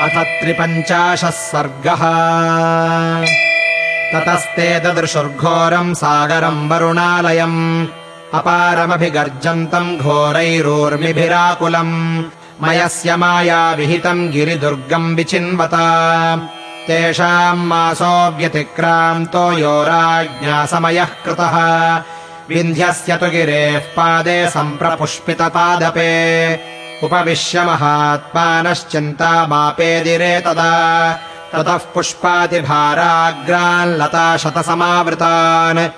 अथ त्रिपञ्चाशः सर्गः। ततस्ते ददृशुर्घोरम् सागरम् वरुणालयम्। अपारमभिगर्जन्तम् घोरैरोर्मिभिराकुलम्। मयस्य माया विहितम् गिरिदुर्गम् विचिन्वता। तेषाम् मासो व्यतिक्रान्तो यो राज्ञा समयः कृतः। विन्ध्यस्य तु गिरेः पादे सम्प्रपुष्पितपादपे उपविश्य महात्मानश्चिन्तामापेदिरे तदा। ततः पुष्पातिभाराग्रान् लता शतसमावृतान्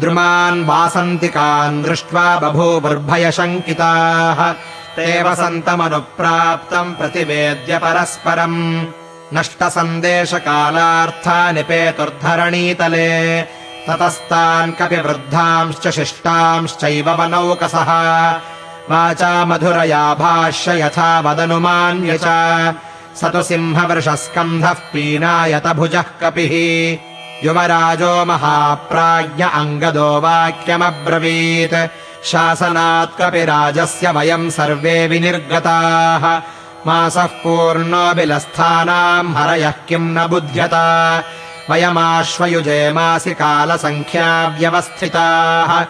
द्रुमान् वासन्तिकान् दृष्ट्वा बभूवुर्भयशङ्किताः। ते वसन्तमनुप्राप्तम् प्रतिवेद्य परस्परम्। नष्टसन्देशकालार्था निपेतुर्धरणीतले ततस्तान् कपिवृद्धांश्च शिष्टांश्चैव वनौकसः वाचा मधुरया भाष्य यथा वदनुमान्य च। स तु सिंहवृषस्कन्धः पीनायत भुजः कपिः। युवराजो महाप्राज्ञ अङ्गदो वाक्यमब्रवीत्। शासनात् कपिराजस्य वयम् सर्वे विनिर्गताः। मासः पूर्णो बिलस्थानाम् हरयः किम् न बुध्यता। वयमाश्वयुजे मासि कालसङ्ख्याव्यवस्थिताः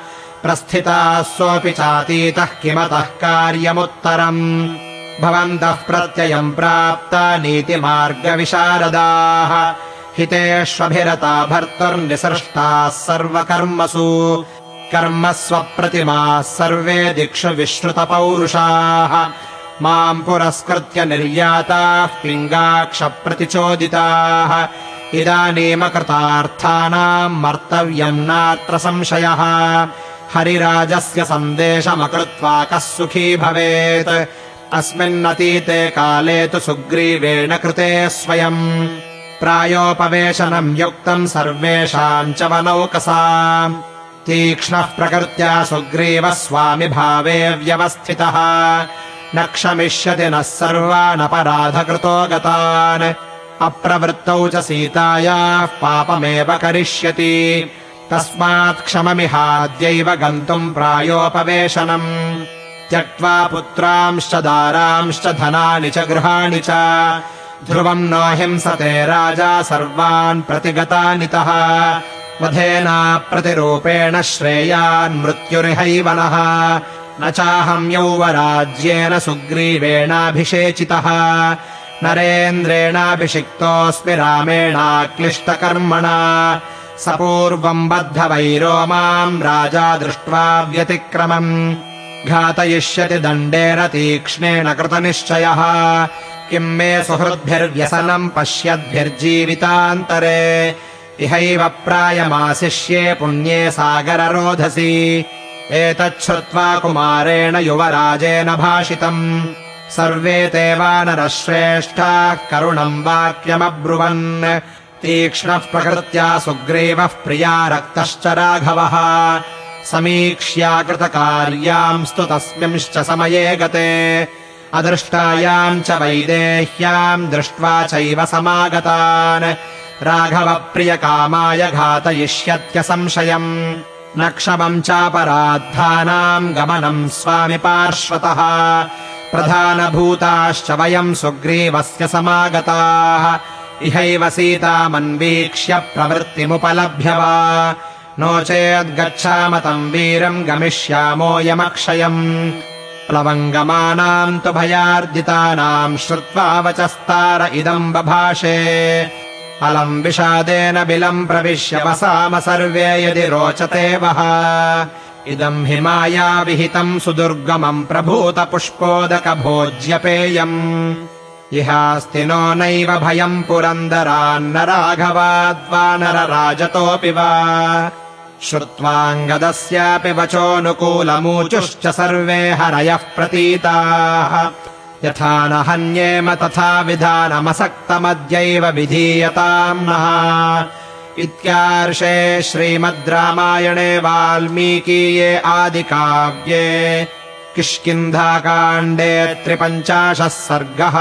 प्रस्थिताः सोऽपि चातीतः किमतः कार्यमुत्तरम्? भवन्तः प्रत्ययम् प्राप्ता नीतिमार्गविशारदाः। हितेष्वभिरता भर्तुर्निसृष्टाः सर्वकर्मसु। कर्म स्वप्रतिमाः सर्वे दिक्षु विश्रुतपौरुषाः। माम् पुरस्कृत्य निर्याताः पिङ्गाक्षप्रतिचोदिताः। इदानीमकृतार्थानाम् मर्तव्यम् नात्र संशयः हरिराजस्य सन्देशमकृत्वा कः सुखी भवेत्। अस्मिन्नतीते काले तु सुग्रीवेण कृते स्वयम्। प्रायोपवेशनम् युक्तम् सर्वेषाम् च वनौकसा। तीक्ष्णः प्रकृत्या सुग्रीवः स्वामिभावे व्यवस्थितः। न क्षमिष्यति नः सर्वानपराधकृतो गतान्। अप्रवृत्तौ च सीतायाः पापमेव करिष्यति तस्मात् क्षममिहाद्यैव गन्तुम् प्रायोपवेशनम्। त्यक्त्वा पुत्रांश्च दारांश्च धनानि च गृहाणि च। ध्रुवम् नो हिंसते राजा सर्वान् प्रतिगतानितः वधेनाप्रतिरूपेण श्रेयान्मृत्युरिहैव नः। न चाहम् यौवराज्येन सुग्रीवेणाभिषेचितः। नरेन्द्रेणाभिषिक्तोऽस्मि रामेणाक्लिष्टकर्मणा स पूर्वम् बद्धवैरो माम् राजा दृष्ट्वा व्यतिक्रमम्। घातयिष्यति दण्डेन तीक्ष्णेन कृतनिश्चयः। किम् मे सुहृद्भिर्व्यसनम् पश्यद्भिर्जीवितान्तरे। इहैव प्रायमाशिष्ये पुण्ये सागररोधसि। एतच्छ्रुत्वा कुमारेण युवराजेन भाषितम्। सर्वे ते वानरश्रेष्ठाः करुणम् वाक्यमब्रुवन् तीक्ष्णः प्रकृत्या सुग्रीवः प्रिया रक्तश्च राघवः। समीक्ष्याकृतकार्यांस्तु तस्मिंश्च समये गते। अदृष्टायाम् च वैदेह्याम् दृष्ट्वा चैव समागतान्। राघवप्रियकामाय घातयिष्यत्यसंशयम्। न क्षमम् चापराद्धानाम् गमनम् स्वामि पार्श्वतः। प्रधानभूताश्च वयम् सुग्रीवस्य समागताः इहैव सीतामन्वीक्ष्य प्रवृत्तिमुपलभ्य वा नो चेद्गच्छाम तम् वीरम् गमिष्यामोऽयमक्षयम् प्लवङ्गमानाम् तु भयार्दितानाम् श्रुत्वा वचस्तार इदम् बभाषे। अलम् विषादेन बिलम् प्रविश्य वसाम सर्वे यदि रोचते वः। इदम् हि माया विहितम् सुदुर्गमम् प्रभूतपुष्पोदकभोज्यपेयम् इहास्ति नो नैव भयम् पुरन्दरान्न राघवाद्वानरराजतोऽपि वा। श्रुत्वाङ्गदस्यापि वचोऽनुकूलमूचुश्च सर्वे हरयः प्रतीताः। यथा न हन्येम तथा विधानमसक्तमद्यैव विधीयताम् नः। इत्यार्षे श्रीमद् रामायणे वाल्मीकीये आदिकाव्ये किष्किन्धाकाण्डे त्रिपञ्चाशः सर्गः